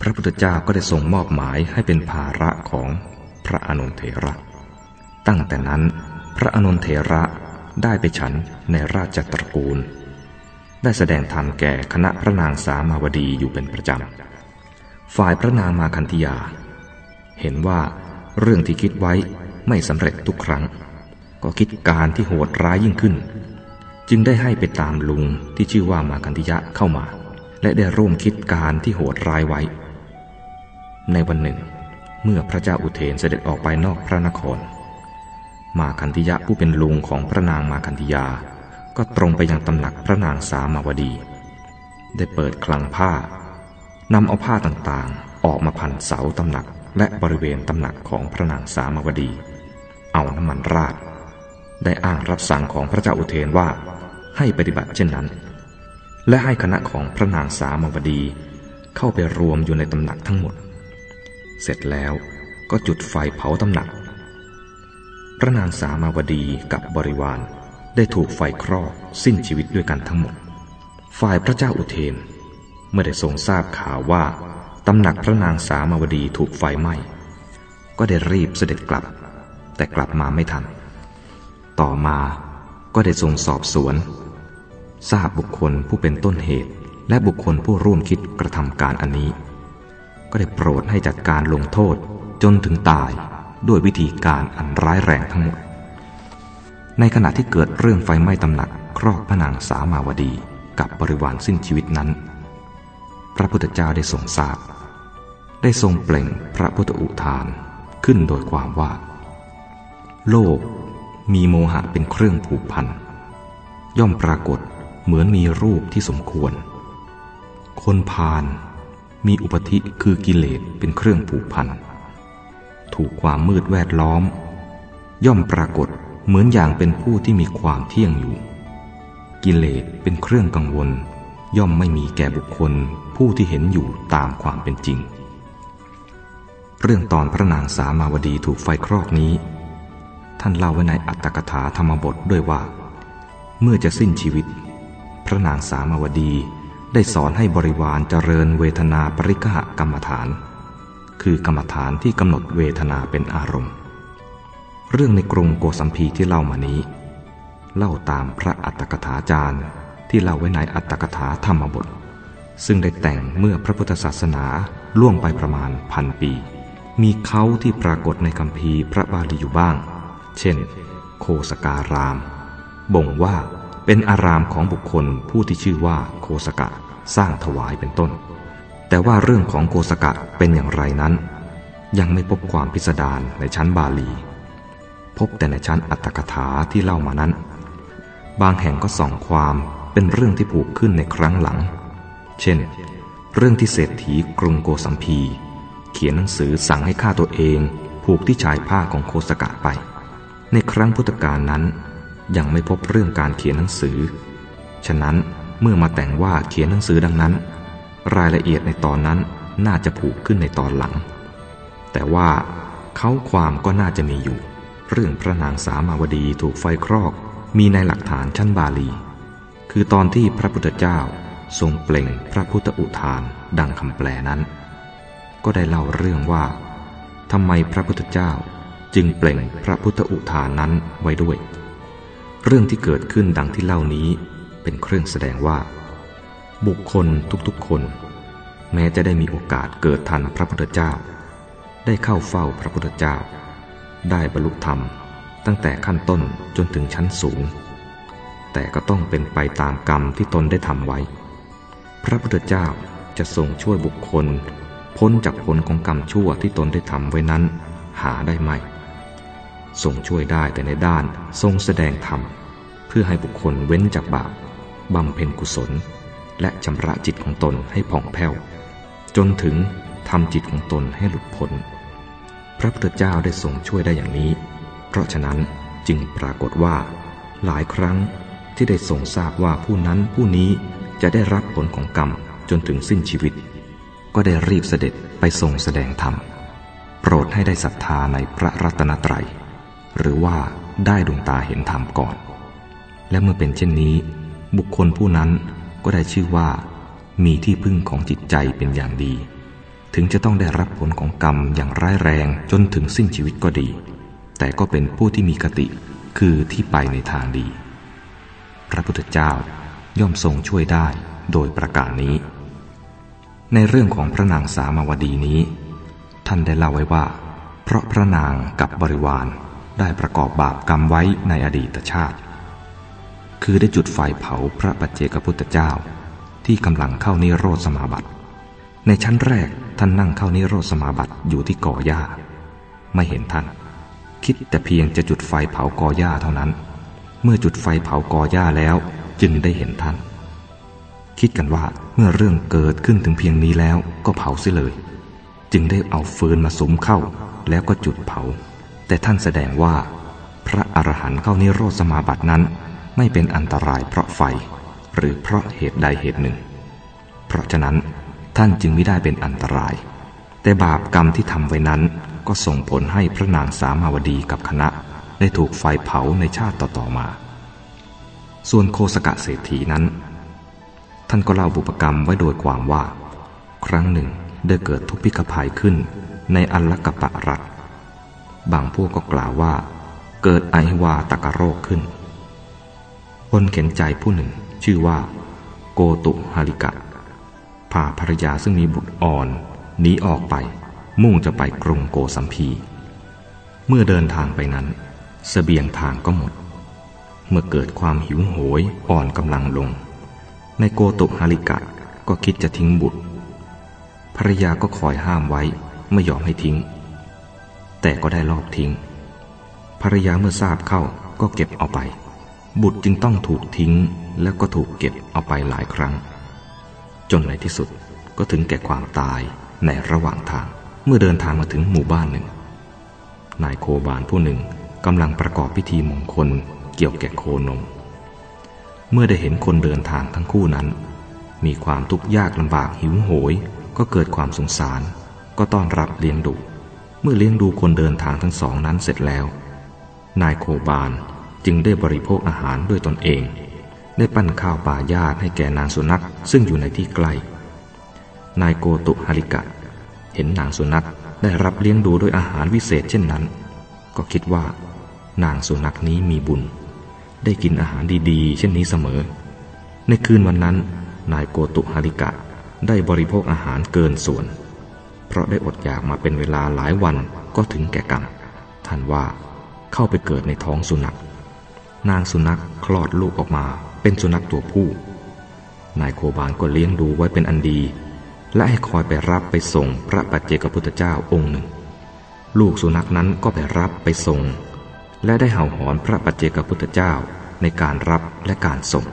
พระพุทธเจ้าก็ได้ทรงมอบหมายให้เป็นภาระของพระอนุนเถระ ตั้งแต่นั้นพระอนุนเถระ ได้ไปฉันในราชตระกูล ได้แสดงธรรมแก่คณะพระนางสามาวดีอยู่เป็นประจำ ฝ่ายพระนางมาคันธยา เห็นว่าเรื่องที่คิดไว้ไม่สำเร็จทุกครั้ง ก็คิดการที่โหดร้ายยิ่งขึ้น จึงได้ให้ไปตามลุงที่ชื่อว่ามาคันธยะเข้ามา และได้ร่วมคิดการที่โหดร้ายไว้ ในวันหนึ่ง เมื่อพระเจ้าอุเทนเสด็จออกไปนอกพระนคร มาคันธิยะผู้เป็นลุงของพระนางมาคันธิยา ก็ตรงไปยังตำหนักพระนางสามาวดี ได้เปิดคลังผ้านำเอาผ้าต่างๆ ออกมาพันเสาตำหนักและบริเวณตำหนักของพระนางสามาวดี เอาน้ำมันราด ได้อ้างรับสั่งของพระเจ้าอุเทนว่าให้ปฏิบัติเช่นนั้น และให้คณะของพระนางสามาวดี เข้าไปรวมอยู่ในตำหนักทั้งหมด เสร็จแล้วก็จุดไฟเผาตำหนัก พระนางสามาวดีกับบริวารได้ถูกไฟครอกสิ้นชีวิตด้วยกันทั้งหมด ฝ่ายพระเจ้าอุเทนเมื่อได้ทรงทราบข่าวว่าตำหนักพระนางสามาวดีถูกไฟไหม้ ก็ได้รีบเสด็จกลับ แต่กลับมาไม่ทัน ต่อมาก็ได้ทรงสอบสวน ทราบบุคคลผู้เป็นต้นเหตุ และบุคคลผู้ร่วมคิดกระทำการอันนี้ ก็ได้โปรดให้จัดการลงโทษจนถึงตาย ด้วยวิธีการอันร้ายแรงทั้งหมด ในขณะที่เกิดเรื่องไฟไหม้ตำหนักครอบพระนางสามาวดีกับบริวารสิ้นชีวิตนั้น พระพุทธเจ้าได้ทรงทราบ ได้ทรงเปล่งพระพุทธอุทานขึ้นโดยความว่า โลกมีโมหะเป็นเครื่องผูกพัน ย่อมปรากฏเหมือนมีรูปที่สมควร คนพาลมีอุปธิคือกิเลสเป็นเครื่องผูกพัน ถูกความมืดแวดล้อม ย่อมปรากฏเหมือนอย่างเป็นผู้ที่มีความเที่ยงอยู่ กิเลสเป็นเครื่องกังวล ย่อมไม่มีแก่บุคคลผู้ที่เห็นอยู่ตามความเป็นจริง เรื่องตอนพระนางสามาวดีถูกไฟครอกนี้ ท่านเล่าไว้ในอัตถกถาธรรมบทด้วยว่า เมื่อจะสิ้นชีวิต พระนางสามาวดีได้สอนให้บริวารเจริญเวทนาปริกหกรรมฐาน คือกรรมฐานที่กำหนดเวทนาเป็นอารมณ์ เรื่องในกรุงโกสัมพีที่เล่ามานี้ เล่าตามพระอัตถกถาจารย์ที่เล่าไว้ในอัตถกถาธรรมบท ซึ่งได้แต่งเมื่อพระพุทธศาสนาล่วงไปประมาณพันปี มีเขาที่ปรากฏในคำพีพระบาลีอยู่บ้าง เช่น โคสการาม บ่งว่าเป็นอารามของบุคคลผู้ที่ชื่อว่าโคสกะสร้างถวายเป็นต้น แต่ว่าเรื่องของโคสกะเป็นอย่างไรนั้น ยังไม่พบความพิสดารในชั้นบาลี พบแต่ในชั้นอัตถกถาที่เล่ามานั้น บางแห่งก็ส่องความเป็นเรื่องที่ผูกขึ้นในครั้งหลัง เช่น เรื่องที่เศรษฐีกรุงโกสัมพี เขียนหนังสือสั่งให้ฆ่าตัวเองผูกที่ชายผ้าของโคสกะไป ในครั้งพุทธกาลนั้น ยังไม่พบเรื่องการเขียนหนังสือ ฉะนั้นเมื่อมาแต่งว่าเขียนหนังสือดังนั้น รายละเอียดในตอนนั้นน่าจะผูกขึ้นในตอนหลัง แต่ว่าเขาความก็น่าจะมีอยู่ เรื่องพระนางสามาวดีถูกไฟครอก มีในหลักฐานชั้นบาลี คือตอนที่พระพุทธเจ้าทรงเปล่งพระพุทธอุทานดังคำแปลนั้น ก็ได้เล่าเรื่องว่าทำไมพระพุทธเจ้าจึงเปล่งพระพุทธอุทานนั้นไว้ด้วย เรื่องที่เกิดขึ้นดังที่เล่านี้เป็นเครื่องแสดงว่า บุคคลทุกๆคน แม้จะได้มีโอกาสเกิดทันพระพุทธเจ้า ได้เข้าเฝ้าพระพุทธเจ้า ได้บรรลุธรรมตั้งแต่ขั้นต้นจนถึงชั้นสูง แต่ก็ต้องเป็นไปตามกรรมที่ตนได้ทำไว้ พระพุทธเจ้าจะทรงช่วยบุคคล พ้นจากผลของกรรมชั่วที่ตนได้ทำไว้นั้น หาได้ไหมทรงช่วยได้แต่ในด้านทรงแสดงธรรม เพื่อให้บุคคลเว้นจากบาปบำเพ็ญกุศล และชำระจิตของตนให้ผ่องแผ้ว จนถึงทำจิตของตนให้หลุดพ้น พระพุทธเจ้าได้ทรงช่วยได้อย่างนี้ เพราะฉะนั้นจึงปรากฏว่า หลายครั้งที่ได้ทรงทราบว่าผู้นั้นผู้นี้จะได้รับผลของกรรมจนถึงสิ้นชีวิต ก็ได้รีบเสด็จไปทรงแสดงธรรม โปรดให้ได้ศรัทธาในพระรัตนตรัย หรือว่าได้ดวงตาเห็นธรรมก่อน และเมื่อเป็นเช่นนี้ บุคคลผู้นั้น ก็ได้ชื่อว่า มีที่พึ่งของจิตใจเป็นอย่างดี ถึงจะต้องได้รับผลของกรรมอย่างร้ายแรงจนถึงสิ้นชีวิตก็ดี แต่ก็เป็นผู้ที่มีกติคือที่ไปในทางดี พระพุทธเจ้าย่อมทรงช่วยได้โดยประการนี้ ในเรื่องของพระนางสามาวดีนี้ ท่านได้เล่าไว้ว่า เพราะพระนางกับบริวารได้ประกอบบาปกรรมไว้ในอดีตชาติ คือได้จุดไฟเผาพระปัจเจกพุทธเจ้า ที่กำลังเข้านิโรธสมาบัติ ในชั้นแรกท่านนั่งเข้านิโรธสมาบัติอยู่ที่ก่อหญ้า ไม่เห็นท่าน คิดแต่เพียงจะจุดไฟเผากอหญ้าเท่านั้น เมื่อจุดไฟเผากอหญ้าแล้วจึงได้เห็นท่าน คิดกันว่าเมื่อเรื่องเกิดขึ้นถึงเพียงนี้แล้วก็เผาเสียเลย จึงได้เอาฟืนมาสมเข้าแล้วก็จุดเผา แต่ท่านแสดงว่า พระอรหันต์เข้านิโรธสมาบัตินั้น ไม่เป็นอันตรายเพราะไฟ หรือเพราะเหตุใดเหตุหนึ่ง เพราะฉะนั้นท่านจึงไม่ได้เป็นอันตราย แต่บาปกรรมที่ทำไว้นั้นก็ส่งผลให้พระนางสามาวดีกับคณะได้ถูกไฟเผาในชาติต่อๆมา ส่วนโคสกะเศรษฐีนั้น ท่านก็เล่าบุปกรรมไว้โดยความว่า ครั้งหนึ่งได้เกิดทุพพิกภัยขึ้นในอัลลกปะรัฐบางพวกก็กล่าวว่า เกิดไอวาตกโรคขึ้น คนเข็นใจผู้หนึ่ง ชื่อว่า โกตุฮาริกะพาภรรยาซึ่งมีบุตรอ่อนหนีออกไป มุ่งจะไปกรุงโกสัมพี เมื่อเดินทางไปนั้นสเสบียงทางก็หมด เมื่อเกิดความหิวโหยอ่อนกำลังลง ในโกตุฮาริกะก็คิดจะทิ้งบุตรภรรยาก็คอยห้ามไว้ไม่ยอมให้ทิ้ง แต่ก็ได้ลอบทิ้งภรรยาเมื่อทราบเข้าก็เก็บเอาไป บุตรจึงต้องถูกทิ้งแล้วก็ถูกเก็บเอาไปหลายครั้ง จนในที่สุดก็ถึงแก่ความตายในระหว่างทางเมื่อเดินทางมาถึงหมู่บ้านหนึ่ง นายโคบานผู้หนึ่งกำลังประกอบพิธีมงคลเกี่ยวแก่โคนม เมื่อได้เห็นคนเดินทางทั้งคู่นั้น มีความทุกข์ยากลำบากหิวโหย ก็เกิดความสงสาร ก็ต้อนรับเลี้ยงดู เมื่อเลี้ยงดูคนเดินทางทั้งสองนั้นเสร็จแล้ว นายโคบาน จึงได้บริโภคอาหารด้วยตนเอง ได้ปั้นข้าวปลาญาติให้แก่นางสุนัขซึ่งอยู่ในที่ใกล้ นายโกตุฮาริกะ เห็นนางสุนัขได้รับเลี้ยงดูด้วยอาหารวิเศษเช่นนั้น ก็คิดว่า นางสุนัขนี้มีบุญ ได้กินอาหารดีๆ เช่นนี้เสมอ ในคืนวันนั้น นายโกตุฮาริกะได้บริโภคอาหารเกินส่วน เพราะได้อดอยากมาเป็นเวลาหลายวันก็ถึงแก่กรรมท่านว่าเข้าไปเกิดในท้องสุนัข นางสุนัขคลอดลูกออกมา เป็นสุนัขตัวผู้ นายโคบาลก็เลี้ยงดูไว้เป็นอันดี และให้คอยไปรับไปส่งพระปัจเจกพุทธเจ้าองค์หนึ่ง ลูกสุนัขนั้นก็ไปรับไปส่ง และได้เห่าหอนพระปัจเจกพุทธเจ้าในการรับและการส่ง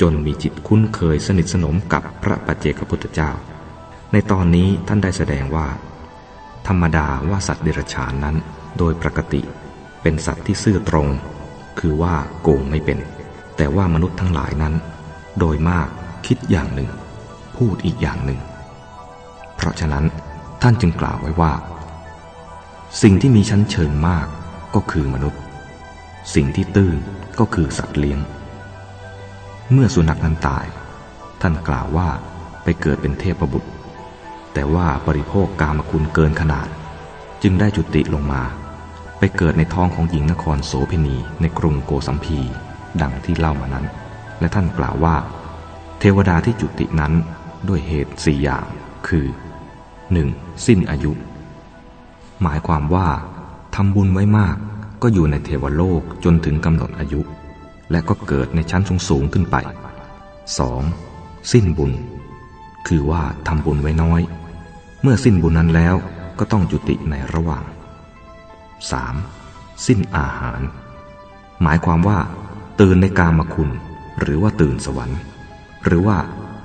จนมีจิตคุ้นเคยสนิทสนมกับพระปัจเจกพุทธเจ้า ในตอนนี้ท่านได้แสดงว่า ธรรมดาว่าสัตว์เดรัจฉานนั้น โดยปกติเป็นสัตว์ที่ซื่อตรง คือว่าโกงไม่เป็น แต่ว่ามนุษย์ทั้งหลายนั้น โดยมากคิดอย่างหนึ่ง พูดอีกอย่างหนึ่ง เพราะฉะนั้นท่านจึงกล่าวไว้ว่า สิ่งที่มีชั้นเชิงมากก็คือมนุษย์ สิ่งที่ตื้นก็คือสัตว์เลี้ยง เมื่อสุนัขนั้นตาย ท่านกล่าวว่าไปเกิดเป็นเทพบุตร แต่ว่าบริโภคกามคุณเกินขนาด จึงได้จุติลงมา ไปเกิดในท้องของหญิงนครโสเพณีในกรุงโกสัมพี ดังที่เล่ามานั้น และท่านกล่าวว่า เทวดาที่จุตินั้นด้วยเหตุสี่อย่าง คือ 1. สิ้นอายุ หมายความว่าทำบุญไว้มากก็อยู่ในเทวโลกจนถึงกำหนดอายุ และก็เกิดในชั้นสูงสูงขึ้นไป 2. สิ้นบุญ คือว่าทำบุญไว้น้อย เมื่อสิ้นบุญนั้นแล้วก็ต้องจุติในระหว่าง 3. สิ้นอาหาร หมายความว่า ตื่นในกามคุณ หรือว่าตื่นสวรรค์ หรือว่า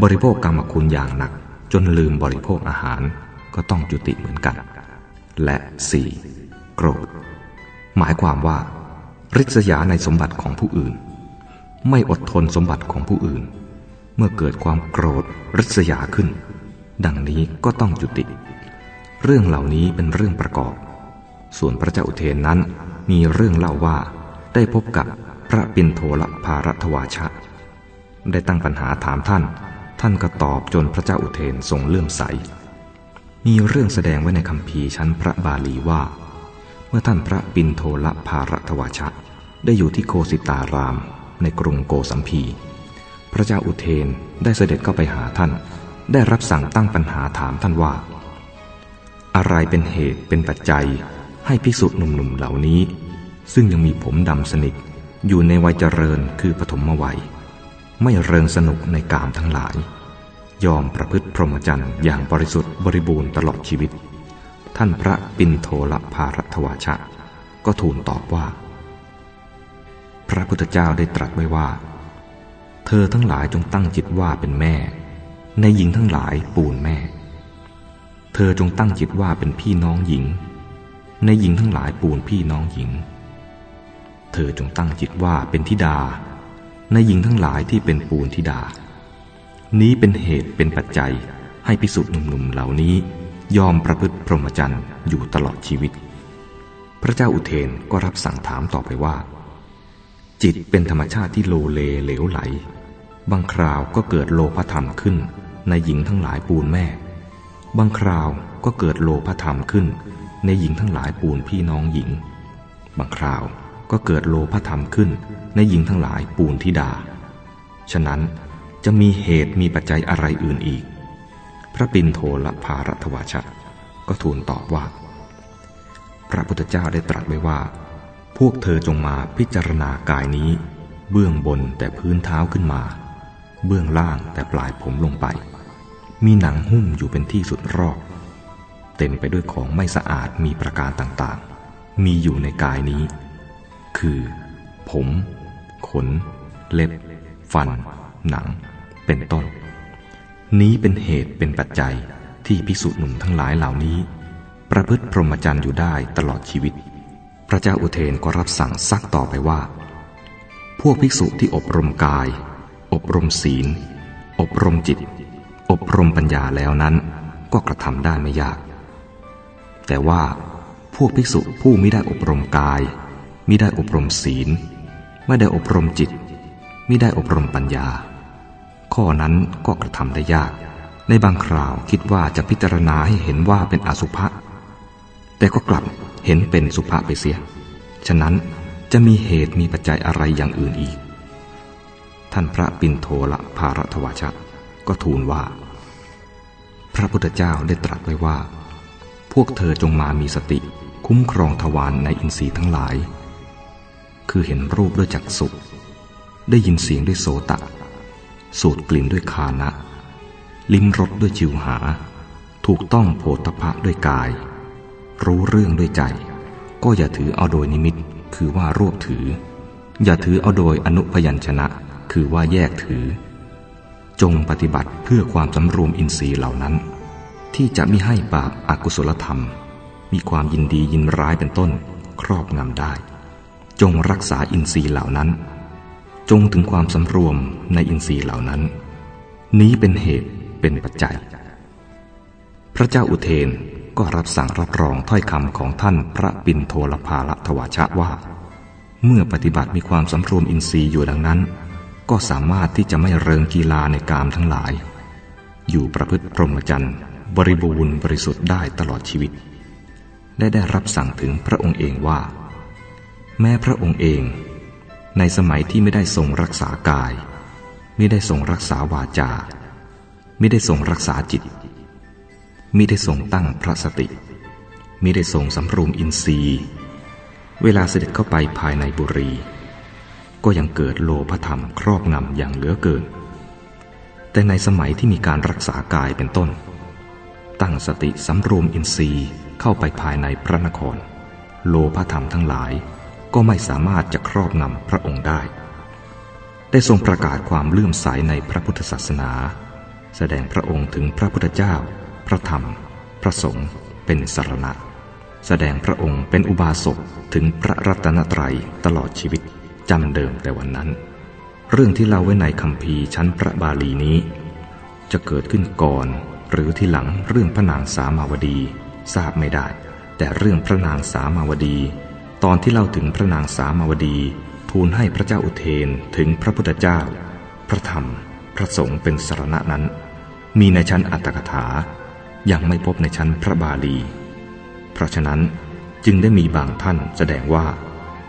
บริโภคกามคุณอย่างหนัก จนลืมบริโภคอาหารก็ต้องจุติเหมือนกัน และ 4. โกรธ หมายความว่า ริษยาในสมบัติของผู้อื่น ไม่อดทนสมบัติของผู้อื่น เมื่อเกิดความโกรธริษยาขึ้น ดังนี้ก็ต้องจุติ เรื่องเหล่านี้เป็นเรื่องประกอบ ส่วนพระเจ้าอุเทนนั้นมีเรื่องเล่าว่าได้พบกับพระปินโทละภารัตวาชะ ได้ตั้งปัญหาถามท่าน ท่านก็ตอบจนพระเจ้าอุเทนทรงเลื่อมใส มีเรื่องแสดงไว้ในคำพีชั้นพระบาลีว่า เมื่อท่านพระปินโทละภารัตวชะ ได้อยู่ที่โคสิตาราม ในกรุงโกสัมพี พระเจ้าอุเทนได้เสด็จเข้าไปหาท่าน ได้รับสั่งตั้งปัญหาถามท่านว่า อะไรเป็นเหตุเป็นปัจจัย ให้ภิกษุหนุ่มๆเหล่านี้ ซึ่งยังมีผมดำสนิท อยู่ในวัยเจริญคือปฐมวัย ไม่เริงสนุกในกามทั้งหลาย ยอมประพฤติพรหมจรรย์อย่างบริสุทธิ์บริบูรณ์ตลอดชีวิต ท่านพระปินโทละภารัตวาชะ ก็ทูลตอบว่า พระพุทธเจ้าได้ตรัสไว้ว่า เธอทั้งหลายจงตั้งจิตว่าเป็นแม่ ในหญิงทั้งหลายปูนแม่ เธอจงตั้งจิตว่าเป็นพี่น้องหญิง ในหญิงทั้งหลายปูนพี่น้องหญิง เธอจงตั้งจิตว่าเป็นธิดา ในหญิงทั้งหลายที่เป็นปูนธิดา นี้เป็นเหตุเป็นปัจจัยให้พิสุทธิ์หนุ่มๆเหล่านี้ ยอมประพฤติพรหมจรรย์อยู่ตลอดชีวิต พระเจ้าอุเทนก็รับสั่งถามต่อไปว่า จิตเป็นธรรมชาติที่โลเลเหลวไหล บางคราวก็เกิดโลภธรรมขึ้นในหญิงทั้งหลายปูนแม่ บางคราวก็เกิดโลภธรรมขึ้น ในหญิงทั้งหลายปูนพี่น้องหญิง บางคราวก็เกิดโลภธรรมขึ้น ในหญิงทั้งหลายปูนธิดา ฉะนั้นจะมีเหตุมีปัจจัยอะไรอื่นอีก พระปินโทละภารัตวาชะก็ทูลตอบว่า พระพุทธเจ้าได้ตรัสไว้ว่า พวกเธอจงมาพิจารณากายนี้ เบื้องบนแต่พื้นเท้าขึ้นมา เบื้องล่างแต่ปลายผมลงไป มีหนังหุ้มอยู่เป็นที่สุดรอบ เต็มไปด้วยของไม่สะอาดมีประการต่างๆ มีอยู่ในกายนี้ คือ ผม ขน เล็บ ฟัน หนัง เป็นต้น นี้เป็นเหตุเป็นปัจจัยที่พิสุหนุ่มทั้งหลายเหล่านี้ ประพฤติพรหมจรรย์อยู่ได้ตลอดชีวิต พระเจ้าอุเทนก็รับสั่งซักต่อไปว่า พวกภิกษุที่อบรมกาย อบรมศีล อบรมจิต อบรมปัญญาแล้วนั้นก็กระทำได้ไม่ยาก แต่ว่าพวกภิกษุผู้ไม่ได้อบรมกายไม่ได้อบรมศีล ไม่ได้อบรมจิตไม่ได้อบรมปัญญา ข้อนั้นก็กระทำได้ยาก ในบางคราวคิดว่าจะพิจารณาให้เห็นว่าเป็นอสุภะแต่ก็กลับเห็นเป็นสุภะไปเสีย ฉะนั้นจะมีเหตุมีปัจจัยอะไรอย่างอื่นอีก ท่านพระปินโทละภารทวชะก็ทูลว่า พระพุทธเจ้าได้ตรัสไว้ว่า พวกเธอจงมามีสติ คุ้มครองทวารในอินทรีย์ทั้งหลาย คือเห็นรูปด้วยจักสุได้ยินเสียงด้วยโสตะ สูดกลิ่นด้วยคานะ ลิ้มรสด้วยจิวหา ถูกต้องโผฏฐะด้วยกาย รู้เรื่องด้วยใจ ก็อย่าถือเอาโดยนิมิต คือว่ารวบถือ อย่าถือเอาโดยอนุพยัญชนะ คือว่าแยกถือ จงปฏิบัติเพื่อความสำรวมอินทรีย์เหล่านั้น ที่จะมิให้บาปอากุศลธรรม มีความยินดียินร้ายเป็นต้น ครอบงำได้ จงรักษาอินทรีย์เหล่านั้น จงถึงความสำรวมในอินทรีย์เหล่านั้น นี้เป็นเหตุเป็นปัจจัย พระเจ้าอุเทนก็รับสั่งรับรองถ้อยคำของท่านพระปินโทลภาละทวชะว่า เมื่อปฏิบัติมีความสำรวมอินทรีย์อยู่ดังนั้น ก็สามารถที่จะไม่เริงกีฬาในกามทั้งหลาย อยู่ประพฤติพรหมจรรย์ บริบูรณ์บริสุทธิ์ได้ตลอดชีวิตและได้รับสั่งถึงพระองค์เองว่า แม้พระองค์เอง ในสมัยที่ไม่ได้ทรงรักษากาย ไม่ได้ทรงรักษาวาจา ไม่ได้ทรงรักษาจิตมิได้ทรงตั้งพระสติมิได้ทรงสำรวมอินทรีย์ เวลาเสด็จเข้าไปภายในบุรี ก็ยังเกิดโลภธรรมครอบงำอย่างเหลือเกิน แต่ในสมัยที่มีการรักษากายเป็นต้น ตั้งสติสำรวมอินทรีย์เข้าไปภายในพระนคร โลภธรรมทั้งหลายก็ไม่สามารถจะครอบงำพระองค์ได้ ได้ทรงประกาศความเลื่อมใสในพระพุทธศาสนา แสดงพระองค์ถึงพระพุทธเจ้า พระธรรม พระสงฆ์เป็นสารณะ แสดงพระองค์เป็นอุบาสกถึงพระรัตนตรัยตลอดชีวิตจำเดิมแต่วันนั้น เรื่องที่เล่าไว้ในคำพีชั้นพระบาลีนี้ จะเกิดขึ้นก่อน หรือที่หลังเรื่องพระนางสามาวดี ทราบไม่ได้ แต่เรื่องพระนางสามาวดี ตอนที่เล่าถึงพระนางสามาวดี ทูลให้พระเจ้าอุเทนถึงพระพุทธเจ้า พระธรรม พระสงฆ์เป็นสารณะนั้น มีในชั้นอัตถกถา ยังไม่พบในชั้นพระบาลี เพราะฉะนั้นจึงได้มีบางท่านแสดงว่า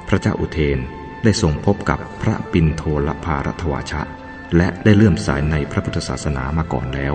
พระเจ้าอุเทนได้ทรงพบกับพระปินโทลภารัตวชะ และได้เลื่อมสายในพระพุทธศาสนามาก่อนแล้ว